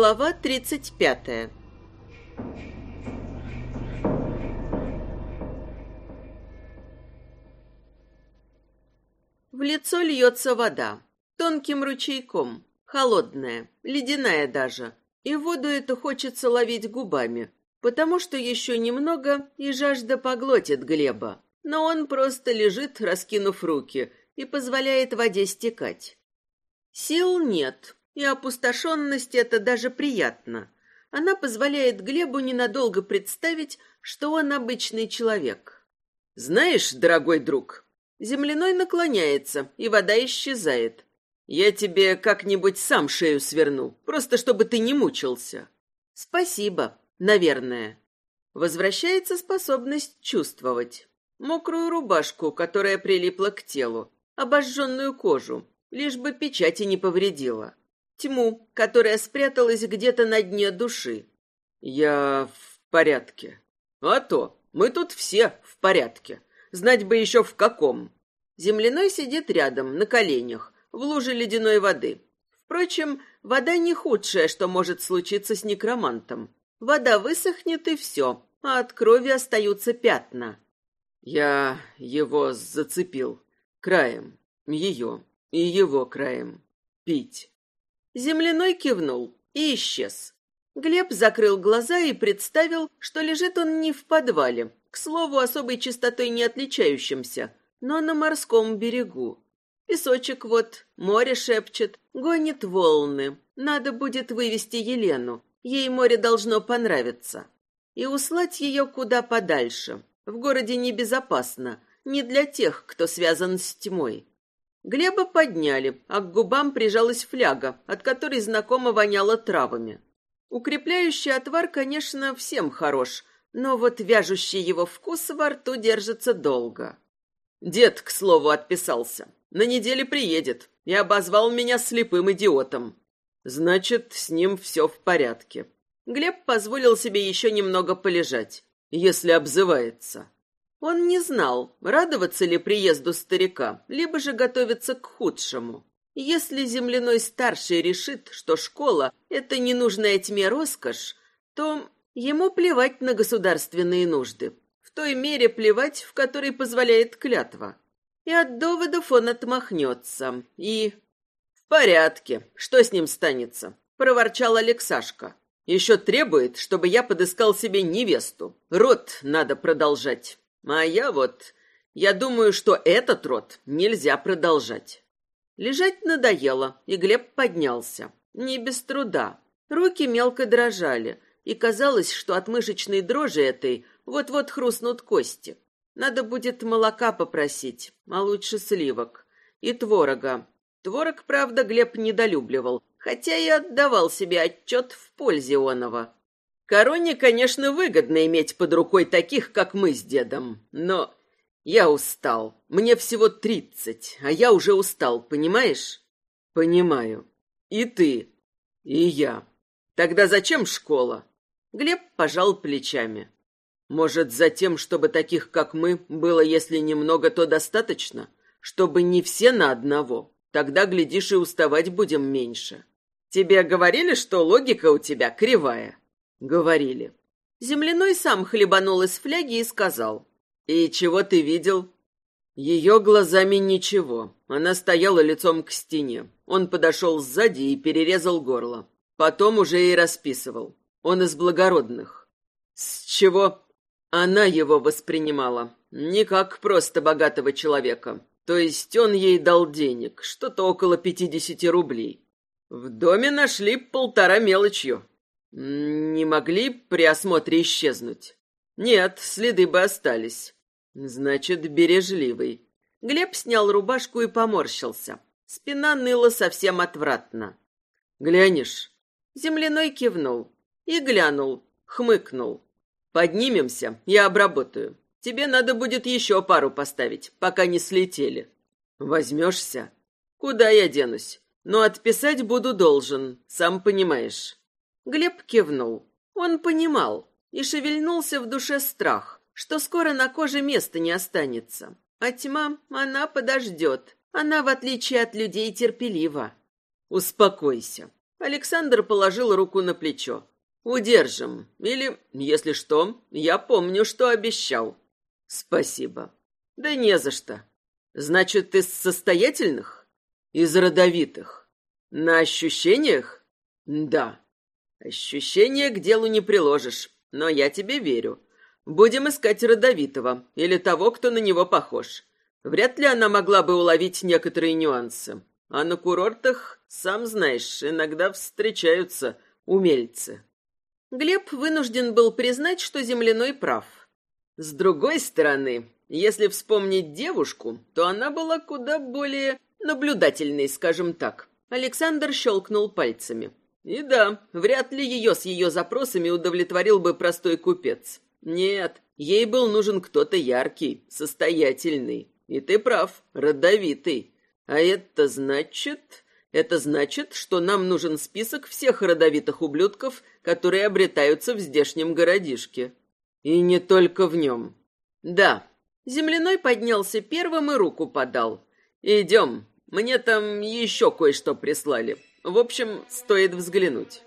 Глава 35 В лицо льется вода, тонким ручейком, холодная, ледяная даже. И воду эту хочется ловить губами, потому что еще немного, и жажда поглотит Глеба. Но он просто лежит, раскинув руки, и позволяет воде стекать. Сил нет, и опустошенность это даже приятно. Она позволяет Глебу ненадолго представить, что он обычный человек. «Знаешь, дорогой друг...» Земляной наклоняется, и вода исчезает. «Я тебе как-нибудь сам шею сверну, просто чтобы ты не мучился». «Спасибо, наверное». Возвращается способность чувствовать. Мокрую рубашку, которая прилипла к телу, обожженную кожу, лишь бы печати не повредила тьму, которая спряталась где-то на дне души. Я в порядке. А то, мы тут все в порядке. Знать бы еще в каком. Земляной сидит рядом, на коленях, в луже ледяной воды. Впрочем, вода не худшее, что может случиться с некромантом. Вода высохнет и все, а от крови остаются пятна. Я его зацепил. Краем. Ее. И его краем. Пить. Земляной кивнул и исчез. Глеб закрыл глаза и представил, что лежит он не в подвале, к слову, особой чистотой не отличающимся, но на морском берегу. Песочек вот, море шепчет, гонит волны. Надо будет вывести Елену. Ей море должно понравиться. И услать ее куда подальше. В городе небезопасно, не для тех, кто связан с тьмой. Глеба подняли, а к губам прижалась фляга, от которой знакомо воняло травами. Укрепляющий отвар, конечно, всем хорош, но вот вяжущий его вкус во рту держится долго. Дед, к слову, отписался. На неделе приедет и обозвал меня слепым идиотом. Значит, с ним все в порядке. Глеб позволил себе еще немного полежать, если обзывается. Он не знал, радоваться ли приезду старика, либо же готовиться к худшему. Если земляной старший решит, что школа — это ненужная тьме роскошь, то ему плевать на государственные нужды, в той мере плевать, в которой позволяет клятва. И от доводов он отмахнется, и... «В порядке, что с ним станется?» — проворчал Алексашка. «Еще требует, чтобы я подыскал себе невесту. Род надо продолжать». А я вот... Я думаю, что этот род нельзя продолжать. Лежать надоело, и Глеб поднялся. Не без труда. Руки мелко дрожали, и казалось, что от мышечной дрожи этой вот-вот хрустнут кости. Надо будет молока попросить, а лучше сливок. И творога. Творог, правда, Глеб недолюбливал, хотя и отдавал себе отчет в пользе оного. Короне, конечно, выгодно иметь под рукой таких, как мы с дедом, но я устал. Мне всего тридцать, а я уже устал, понимаешь? Понимаю. И ты, и я. Тогда зачем школа? Глеб пожал плечами. Может, за тем, чтобы таких, как мы, было, если немного, то достаточно? Чтобы не все на одного. Тогда, глядишь, и уставать будем меньше. Тебе говорили, что логика у тебя кривая? Говорили. Земляной сам хлебанул из фляги и сказал. «И чего ты видел?» Ее глазами ничего. Она стояла лицом к стене. Он подошел сзади и перерезал горло. Потом уже и расписывал. Он из благородных. С чего? Она его воспринимала. Не как просто богатого человека. То есть он ей дал денег, что-то около пятидесяти рублей. В доме нашли полтора мелочью. Не могли при осмотре исчезнуть? Нет, следы бы остались. Значит, бережливый. Глеб снял рубашку и поморщился. Спина ныла совсем отвратно. Глянешь? Земляной кивнул. И глянул, хмыкнул. Поднимемся, я обработаю. Тебе надо будет еще пару поставить, пока не слетели. Возьмешься? Куда я денусь? Но отписать буду должен, сам понимаешь. Глеб кивнул. Он понимал и шевельнулся в душе страх, что скоро на коже места не останется. А тьма, она подождет. Она, в отличие от людей, терпелива. Успокойся. Александр положил руку на плечо. Удержим. Или, если что, я помню, что обещал. Спасибо. Да не за что. Значит, из состоятельных? Из родовитых. На ощущениях? Да. Ощущения к делу не приложишь, но я тебе верю. Будем искать родовитого или того, кто на него похож. Вряд ли она могла бы уловить некоторые нюансы. А на курортах, сам знаешь, иногда встречаются умельцы. Глеб вынужден был признать, что земляной прав. С другой стороны, если вспомнить девушку, то она была куда более наблюдательной, скажем так. Александр щелкнул пальцами. И да, вряд ли ее с ее запросами удовлетворил бы простой купец. Нет, ей был нужен кто-то яркий, состоятельный. И ты прав, родовитый. А это значит... Это значит, что нам нужен список всех родовитых ублюдков, которые обретаются в здешнем городишке. И не только в нем. Да, земляной поднялся первым и руку подал. Идем, мне там еще кое-что прислали. В общем, стоит взглянуть.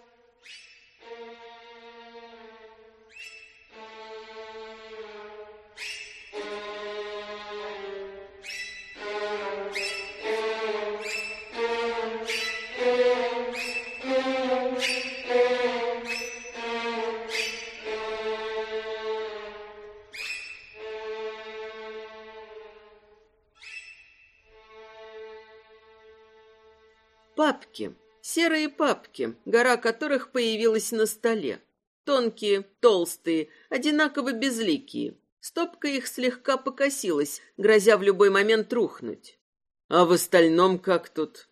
Серые папки, гора которых появилась на столе. Тонкие, толстые, одинаково безликие. Стопка их слегка покосилась, грозя в любой момент рухнуть. А в остальном как тут?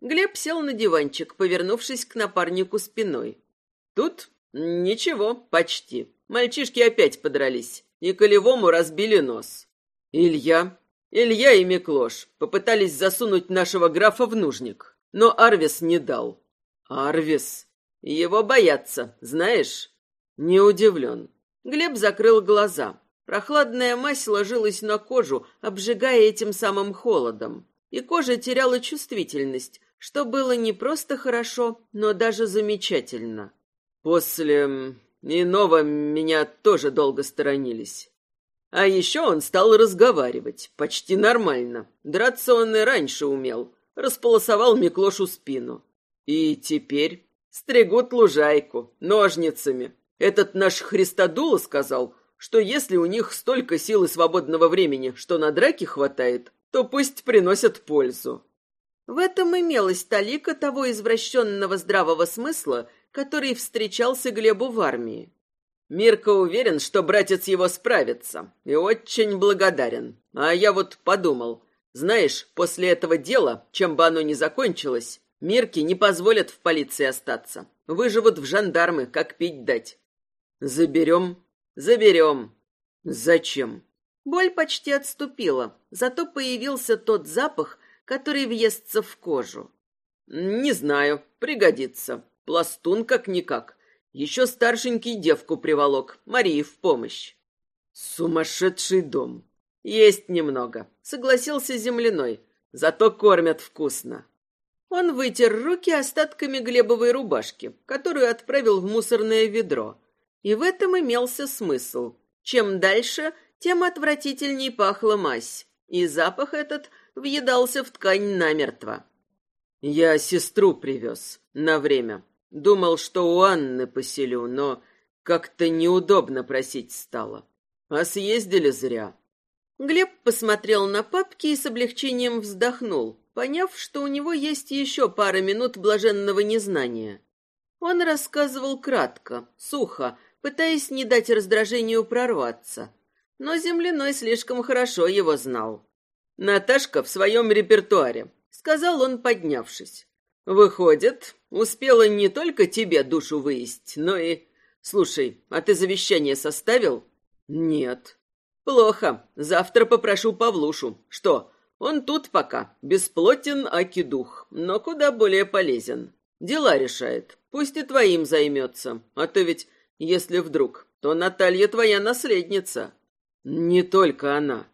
Глеб сел на диванчик, повернувшись к напарнику спиной. Тут ничего, почти. Мальчишки опять подрались, и Колевому разбили нос. Илья, Илья и Миклош попытались засунуть нашего графа в нужник. Но Арвис не дал. Арвис? Его боятся, знаешь? Не удивлен. Глеб закрыл глаза. Прохладная мазь ложилась на кожу, обжигая этим самым холодом. И кожа теряла чувствительность, что было не просто хорошо, но даже замечательно. После иного меня тоже долго сторонились. А еще он стал разговаривать, почти нормально. Драться он и раньше умел, располосовал Миклошу спину. И теперь стригут лужайку ножницами. Этот наш Христодула сказал, что если у них столько сил и свободного времени, что на драки хватает, то пусть приносят пользу. В этом имелась талика того извращенного здравого смысла, который встречался Глебу в армии. Мирка уверен, что братец его справится, и очень благодарен. А я вот подумал, знаешь, после этого дела, чем бы оно ни закончилось, Мирке не позволят в полиции остаться. Выживут в жандармы, как пить дать. Заберем? Заберем. Зачем? Боль почти отступила, зато появился тот запах, который въестся в кожу. Не знаю, пригодится. Пластун как-никак. Еще старшенький девку приволок, Марии в помощь. Сумасшедший дом. Есть немного, согласился земляной. Зато кормят вкусно. Он вытер руки остатками глебовой рубашки, которую отправил в мусорное ведро. И в этом имелся смысл. Чем дальше, тем отвратительней пахла мазь, и запах этот въедался в ткань намертво. Я сестру привез на время. Думал, что у Анны поселю, но как-то неудобно просить стало. А съездили зря. Глеб посмотрел на папки и с облегчением вздохнул, поняв, что у него есть еще пара минут блаженного незнания. Он рассказывал кратко, сухо, пытаясь не дать раздражению прорваться. Но земляной слишком хорошо его знал. «Наташка в своем репертуаре», — сказал он, поднявшись. «Выходит, успела не только тебе душу выесть, но и... Слушай, а ты завещание составил?» «Нет», Плохо. Завтра попрошу Павлушу. Что? Он тут пока. Бесплотен, аки дух, но куда более полезен. Дела решает. Пусть и твоим займется. А то ведь, если вдруг, то Наталья твоя наследница. Не только она.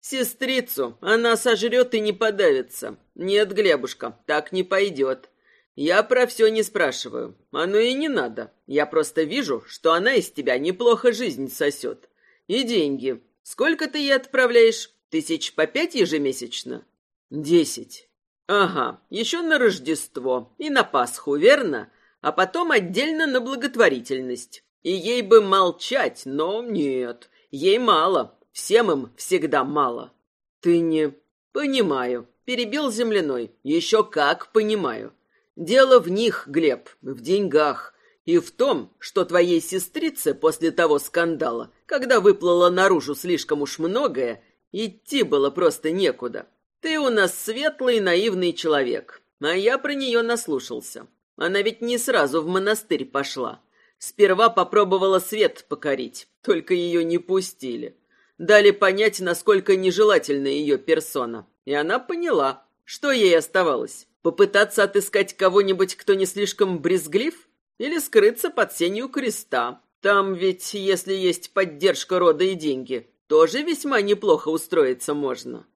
Сестрицу она сожрет и не подавится. Нет, Глебушка, так не пойдет. Я про все не спрашиваю. Оно и не надо. Я просто вижу, что она из тебя неплохо жизнь сосет. И деньги. Сколько ты ей отправляешь? Тысяч по пять ежемесячно? Десять. Ага, еще на Рождество и на Пасху, верно? А потом отдельно на благотворительность. И ей бы молчать, но нет, ей мало. Всем им всегда мало. Ты не... Понимаю. Перебил земляной. Еще как понимаю. Дело в них, Глеб, в деньгах. И в том, что твоей сестрице после того скандала, когда выплыло наружу слишком уж многое, идти было просто некуда. Ты у нас светлый, наивный человек, а я про нее наслушался. Она ведь не сразу в монастырь пошла. Сперва попробовала свет покорить, только ее не пустили. Дали понять, насколько нежелательна ее персона. И она поняла, что ей оставалось. Попытаться отыскать кого-нибудь, кто не слишком брезглив? Или скрыться под сенью креста? Там ведь, если есть поддержка рода и деньги, тоже весьма неплохо устроиться можно.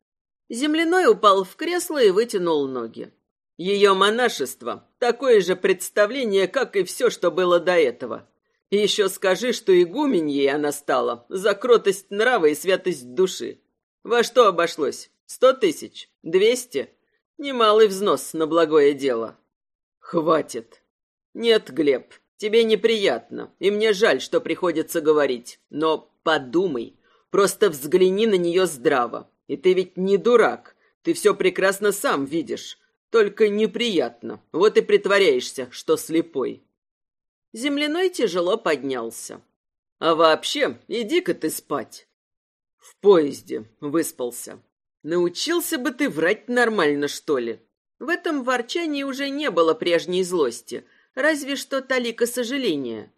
Земляной упал в кресло и вытянул ноги. Ее монашество — такое же представление, как и все, что было до этого. Еще скажи, что игуменьей она стала за кротость нрава и святость души. Во что обошлось? Сто тысяч? Двести? Немалый взнос на благое дело. Хватит. Нет, Глеб, тебе неприятно, и мне жаль, что приходится говорить. Но подумай, просто взгляни на нее здраво. И ты ведь не дурак, ты все прекрасно сам видишь. Только неприятно. Вот и притворяешься, что слепой. Земляной тяжело поднялся. А вообще, иди-ка ты спать. В поезде выспался. Научился бы ты врать нормально, что ли? В этом ворчании уже не было прежней злости, разве что талика сожаления.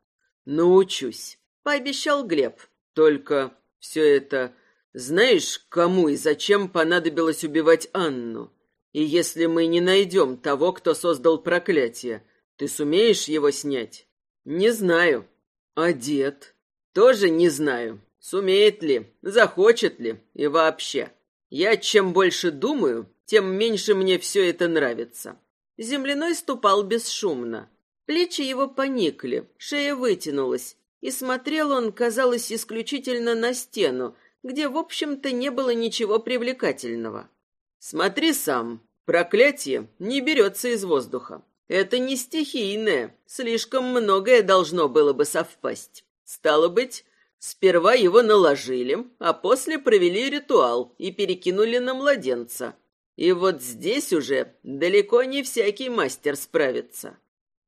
Научусь, пообещал Глеб. Только все это... Знаешь, кому и зачем понадобилось убивать Анну? И если мы не найдем того, кто создал проклятие, ты сумеешь его снять? Не знаю. А дед? Тоже не знаю. Сумеет ли, захочет ли и вообще. Я чем больше думаю, тем меньше мне все это нравится. Земляной ступал бесшумно. Плечи его поникли, шея вытянулась, и смотрел он, казалось, исключительно на стену, где, в общем-то, не было ничего привлекательного. Смотри сам, проклятие не берется из воздуха. Это не стихийное, слишком многое должно было бы совпасть. Стало быть, Сперва его наложили, а после провели ритуал и перекинули на младенца. И вот здесь уже далеко не всякий мастер справится.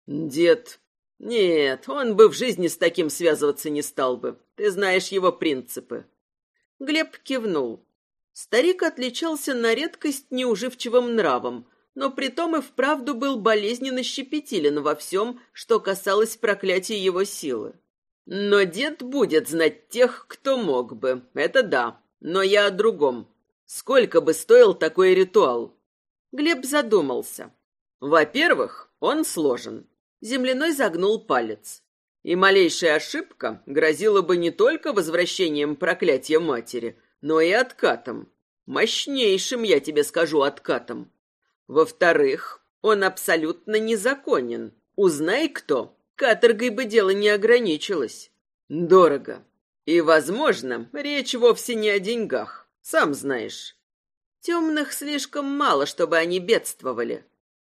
Дед... Нет, он бы в жизни с таким связываться не стал бы. Ты знаешь его принципы. Глеб кивнул. Старик отличался на редкость неуживчивым нравом, но притом и вправду был болезненно щепетилен во всем, что касалось проклятия его силы. Но дед будет знать тех, кто мог бы. Это да. Но я о другом. Сколько бы стоил такой ритуал? Глеб задумался. Во-первых, он сложен. Земляной загнул палец. И малейшая ошибка грозила бы не только возвращением проклятия матери, но и откатом. Мощнейшим, я тебе скажу, откатом. Во-вторых, он абсолютно незаконен. Узнай кто, Каторгой бы дело не ограничилось. Дорого. И, возможно, речь вовсе не о деньгах. Сам знаешь. Темных слишком мало, чтобы они бедствовали.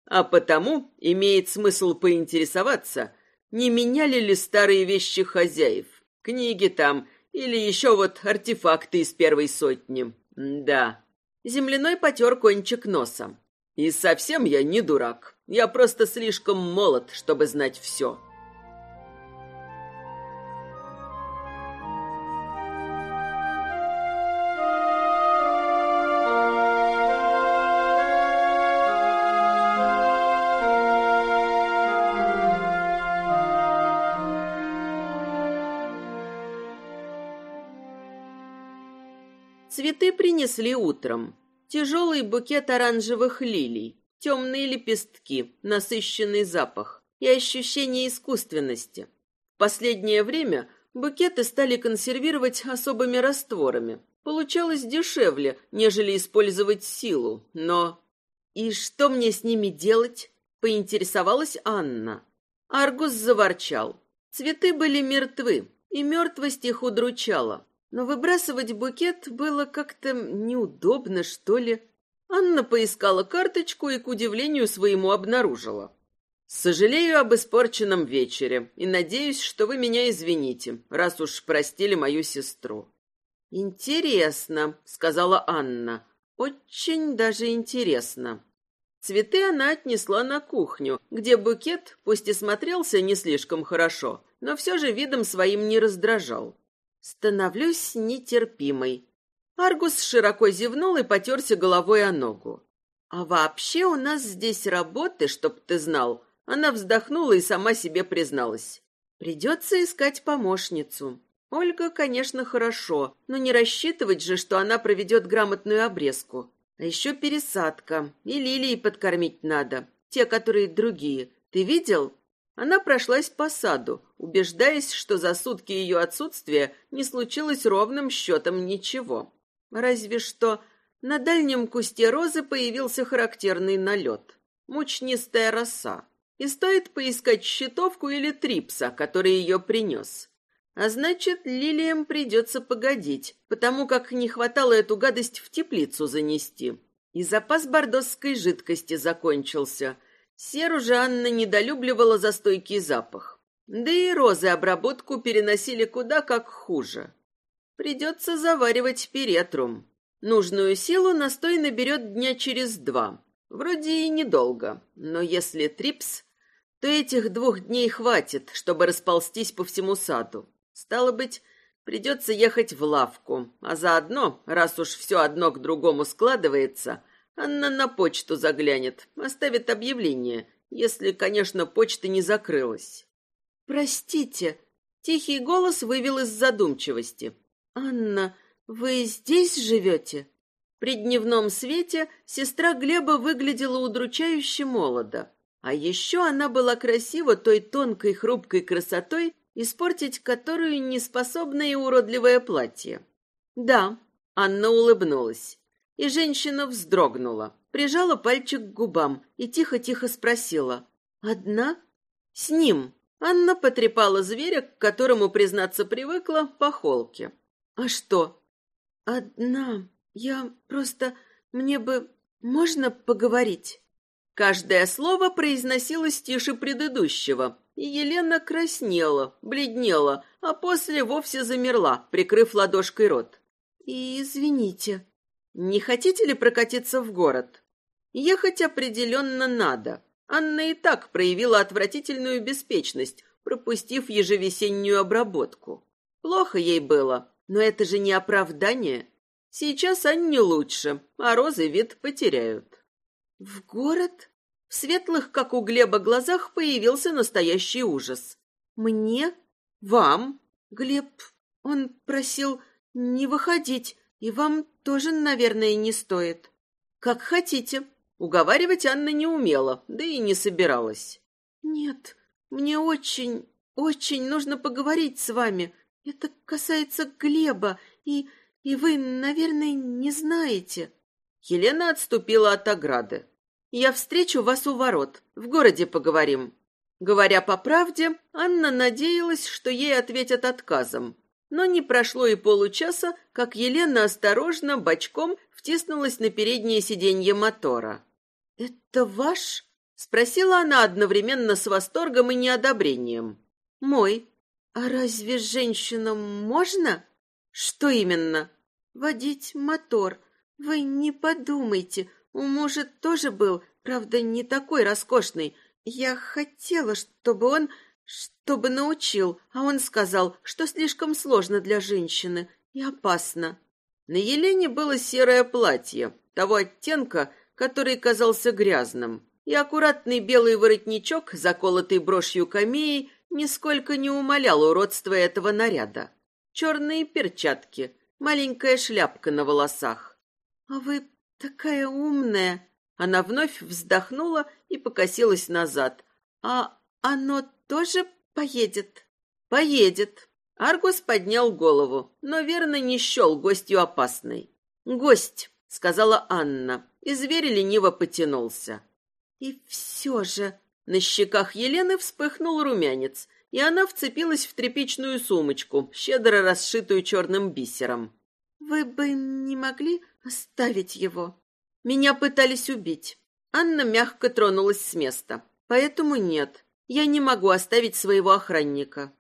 А потому имеет смысл поинтересоваться, не меняли ли старые вещи хозяев. Книги там или еще вот артефакты из первой сотни. Да. Земляной потер кончик носа. И совсем я не дурак. Я просто слишком молод, чтобы знать все. Принесли утром. Тяжелый букет оранжевых лилий, темные лепестки, насыщенный запах и ощущение искусственности. В последнее время букеты стали консервировать особыми растворами. Получалось дешевле, нежели использовать силу, но... И что мне с ними делать? Поинтересовалась Анна. Аргус заворчал. Цветы были мертвы, и мертвость их удручала. Но выбрасывать букет было как-то неудобно, что ли. Анна поискала карточку и, к удивлению своему, обнаружила. «Сожалею об испорченном вечере и надеюсь, что вы меня извините, раз уж простили мою сестру». «Интересно», — сказала Анна. «Очень даже интересно». Цветы она отнесла на кухню, где букет, пусть и смотрелся не слишком хорошо, но все же видом своим не раздражал. Становлюсь нетерпимой. Аргус широко зевнул и потерся головой о ногу. «А вообще у нас здесь работы, чтоб ты знал». Она вздохнула и сама себе призналась. «Придется искать помощницу. Ольга, конечно, хорошо, но не рассчитывать же, что она проведет грамотную обрезку. А еще пересадка. И лилии подкормить надо. Те, которые другие. Ты видел? Она прошлась по саду, убеждаясь, что за сутки ее отсутствия не случилось ровным счетом ничего. Разве что на дальнем кусте розы появился характерный налет. Мучнистая роса. И стоит поискать щитовку или трипса, который ее принес. А значит, лилиям придется погодить, потому как не хватало эту гадость в теплицу занести. И запас бордосской жидкости закончился. Серу же Анна недолюбливала за стойкий запах. Да и розы обработку переносили куда как хуже. Придется заваривать перетрум. Нужную силу настой наберет дня через два. Вроде и недолго, но если трипс, то этих двух дней хватит, чтобы расползтись по всему саду. Стало быть, придется ехать в лавку, а заодно, раз уж все одно к другому складывается, Анна на почту заглянет, оставит объявление, если, конечно, почта не закрылась. «Простите», — тихий голос вывел из задумчивости. «Анна, вы здесь живете?» При дневном свете сестра Глеба выглядела удручающе молодо. А еще она была красива той тонкой хрупкой красотой, испортить которую не способно и уродливое платье. Да, Анна улыбнулась. И женщина вздрогнула, прижала пальчик к губам и тихо-тихо спросила. «Одна?» «С ним». Анна потрепала зверя, к которому, признаться, привыкла, по холке. «А что?» «Одна. Я просто... Мне бы... Можно поговорить?» Каждое слово произносилось тише предыдущего, и Елена краснела, бледнела, а после вовсе замерла, прикрыв ладошкой рот. И извините, не хотите ли прокатиться в город? Ехать определенно надо. Анна и так проявила отвратительную беспечность, пропустив ежевесеннюю обработку. Плохо ей было, но это же не оправдание. Сейчас Анне лучше, а розы вид потеряют. В город? В светлых, как у Глеба, глазах появился настоящий ужас. «Мне? Вам?» «Глеб, он просил не выходить, и вам тоже, наверное, не стоит». «Как хотите». Уговаривать Анна не умела, да и не собиралась. «Нет, мне очень, очень нужно поговорить с вами. Это касается Глеба, и, и вы, наверное, не знаете». Елена отступила от ограды. Я встречу вас у ворот. В городе поговорим. Говоря по правде, Анна надеялась, что ей ответят отказом. Но не прошло и получаса, как Елена осторожно, бочком втиснулась на переднее сиденье мотора. «Это ваш?» — спросила она одновременно с восторгом и неодобрением. «Мой. А разве женщинам можно?» «Что именно?» «Водить мотор. Вы не подумайте, у мужа тоже был, правда, не такой роскошный. Я хотела, чтобы он... чтобы научил, а он сказал, что слишком сложно для женщины и опасно. На Елене было серое платье, того оттенка, который казался грязным, и аккуратный белый воротничок, заколотый брошью камеей, нисколько не умалял уродства этого наряда. Черные перчатки, маленькая шляпка на волосах. — А вы Такая умная. Она вновь вздохнула и покосилась назад. А оно тоже поедет? Поедет. Аргус поднял голову, но верно не счел гостью опасной. Гость, сказала Анна, и зверь лениво потянулся. И все же... На щеках Елены вспыхнул румянец, и она вцепилась в тряпичную сумочку, щедро расшитую черным бисером. «Вы бы не могли оставить его?» «Меня пытались убить». Анна мягко тронулась с места. «Поэтому нет, я не могу оставить своего охранника».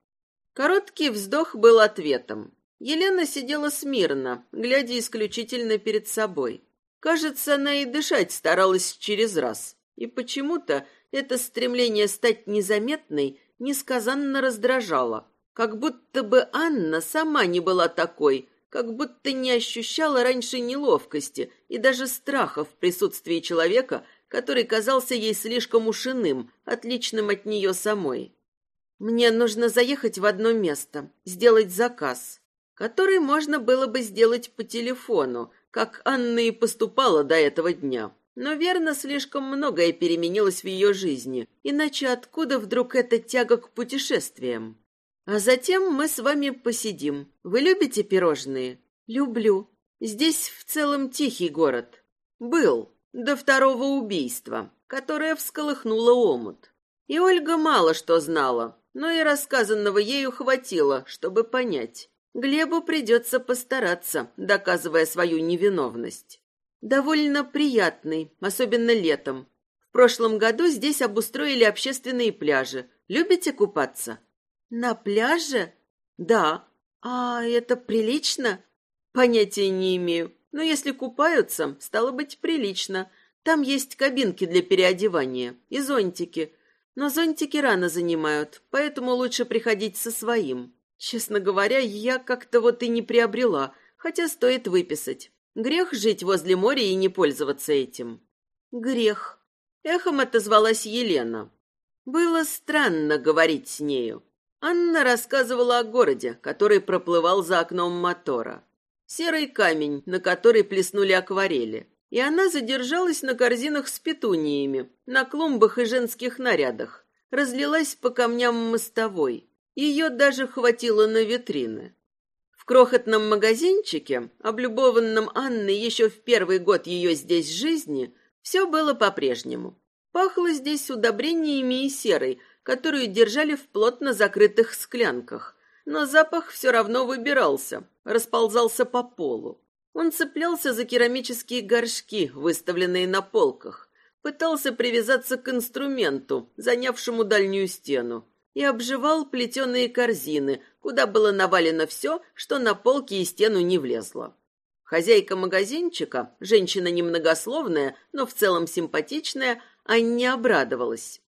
Короткий вздох был ответом. Елена сидела смирно, глядя исключительно перед собой. Кажется, она и дышать старалась через раз. И почему-то это стремление стать незаметной несказанно раздражало. Как будто бы Анна сама не была такой, как будто не ощущала раньше неловкости и даже страха в присутствии человека, который казался ей слишком ушиным, отличным от нее самой. «Мне нужно заехать в одно место, сделать заказ, который можно было бы сделать по телефону, как Анна и поступала до этого дня. Но верно, слишком многое переменилось в ее жизни, иначе откуда вдруг эта тяга к путешествиям? А затем мы с вами посидим. Вы любите пирожные? Люблю. Здесь в целом тихий город. Был. До второго убийства, которое всколыхнуло омут. И Ольга мало что знала, но и рассказанного ею хватило, чтобы понять. Глебу придется постараться, доказывая свою невиновность. Довольно приятный, особенно летом. В прошлом году здесь обустроили общественные пляжи. Любите купаться? На пляже? Да. А это прилично? Понятия не имею. Но если купаются, стало быть, прилично. Там есть кабинки для переодевания и зонтики. Но зонтики рано занимают, поэтому лучше приходить со своим. Честно говоря, я как-то вот и не приобрела, хотя стоит выписать. Грех жить возле моря и не пользоваться этим. Грех. Эхом отозвалась Елена. Было странно говорить с нею. Анна рассказывала о городе, который проплывал за окном мотора. Серый камень, на который плеснули акварели. И она задержалась на корзинах с петуниями, на клумбах и женских нарядах. Разлилась по камням мостовой. Ее даже хватило на витрины. В крохотном магазинчике, облюбованном Анной еще в первый год ее здесь жизни, все было по-прежнему. Пахло здесь удобрениями и серой, которую держали в плотно закрытых склянках. Но запах все равно выбирался, расползался по полу. Он цеплялся за керамические горшки, выставленные на полках, пытался привязаться к инструменту, занявшему дальнюю стену, и обживал плетеные корзины, куда было навалено все, что на полки и стену не влезло. Хозяйка магазинчика, женщина немногословная, но в целом симпатичная, Анне обрадовалась.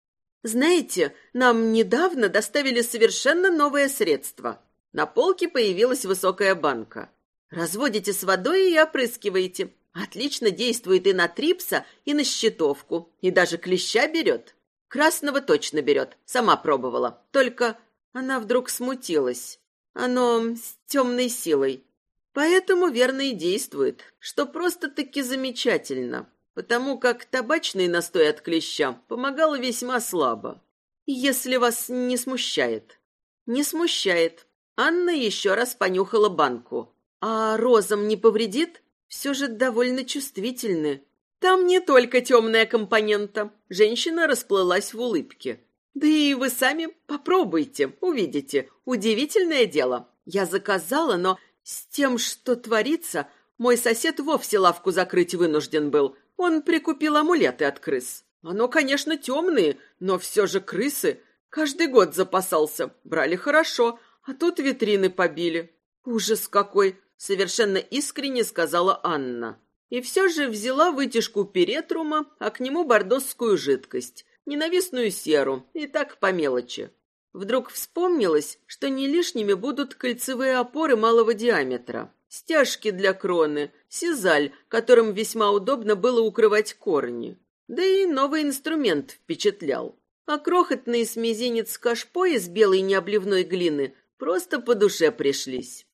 «Знаете, нам недавно доставили совершенно новое средство. На полке появилась высокая банка. Разводите с водой и опрыскиваете. Отлично действует и на трипса, и на щитовку, и даже клеща берет. Красного точно берет, сама пробовала. Только она вдруг смутилась. Оно с темной силой. Поэтому верно и действует, что просто-таки замечательно, потому как табачный настой от клеща помогал весьма слабо. Если вас не смущает. Не смущает. Анна еще раз понюхала банку. А розам не повредит? Все же довольно чувствительны. Там не только темная компонента. Женщина расплылась в улыбке. Да и вы сами попробуйте, увидите. Удивительное дело. Я заказала, но с тем, что творится, мой сосед вовсе лавку закрыть вынужден был. Он прикупил амулеты от крыс. Оно, конечно, темные, но все же крысы. Каждый год запасался. Брали хорошо, а тут витрины побили. Ужас какой! Совершенно искренне сказала Анна. И все же взяла вытяжку перетрума, а к нему бордосскую жидкость, ненавистную серу, и так по мелочи. Вдруг вспомнилось, что не лишними будут кольцевые опоры малого диаметра, стяжки для кроны, сизаль, которым весьма удобно было укрывать корни. Да и новый инструмент впечатлял. А крохотный с мизинец кашпо из белой необливной глины просто по душе пришлись.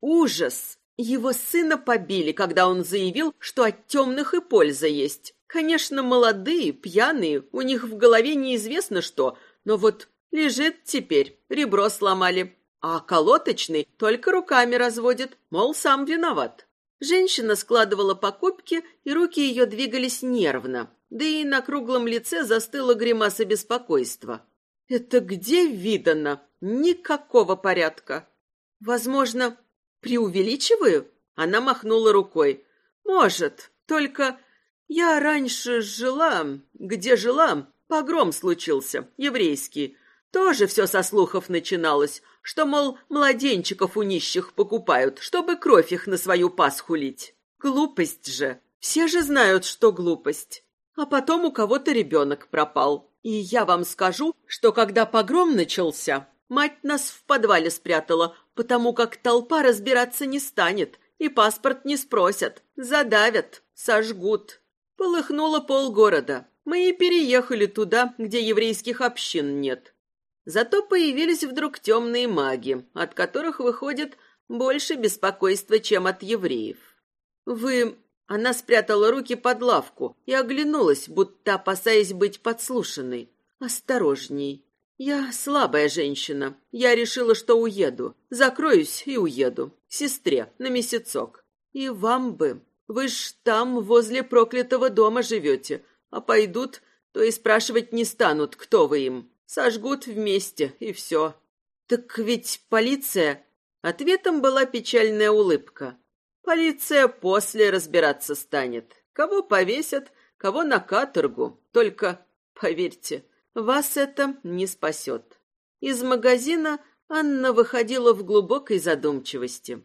Ужас! Его сына побили, когда он заявил, что от темных и польза есть. Конечно, молодые, пьяные, у них в голове неизвестно что, но вот лежит теперь, ребро сломали. А колоточный только руками разводит, мол, сам виноват. Женщина складывала покупки, и руки ее двигались нервно, да и на круглом лице застыла гримаса беспокойства. Это где видано? Никакого порядка. Возможно, преувеличиваю? Она махнула рукой. Может, только я раньше жила, где жила, погром случился, еврейский. Тоже все со слухов начиналось, что, мол, младенчиков у нищих покупают, чтобы кровь их на свою Пасху лить. Глупость же. Все же знают, что глупость. А потом у кого-то ребенок пропал. И я вам скажу, что когда погром начался, мать нас в подвале спрятала, потому как толпа разбираться не станет, и паспорт не спросят, задавят, сожгут. Полыхнуло полгорода. Мы и переехали туда, где еврейских общин нет. Зато появились вдруг темные маги, от которых выходит больше беспокойства, чем от евреев. Вы... Она спрятала руки под лавку и оглянулась, будто опасаясь быть подслушанной. Осторожней. Я слабая женщина. Я решила, что уеду. Закроюсь и уеду. Сестре, на месяцок. И вам бы. Вы ж там, возле проклятого дома живете. А пойдут, то и спрашивать не станут, кто вы им. Сожгут вместе, и все. Так ведь полиция... Ответом была печальная улыбка. Полиция после разбираться станет. Кого повесят, кого на каторгу. Только, поверьте, вас это не спасет. Из магазина Анна выходила в глубокой задумчивости.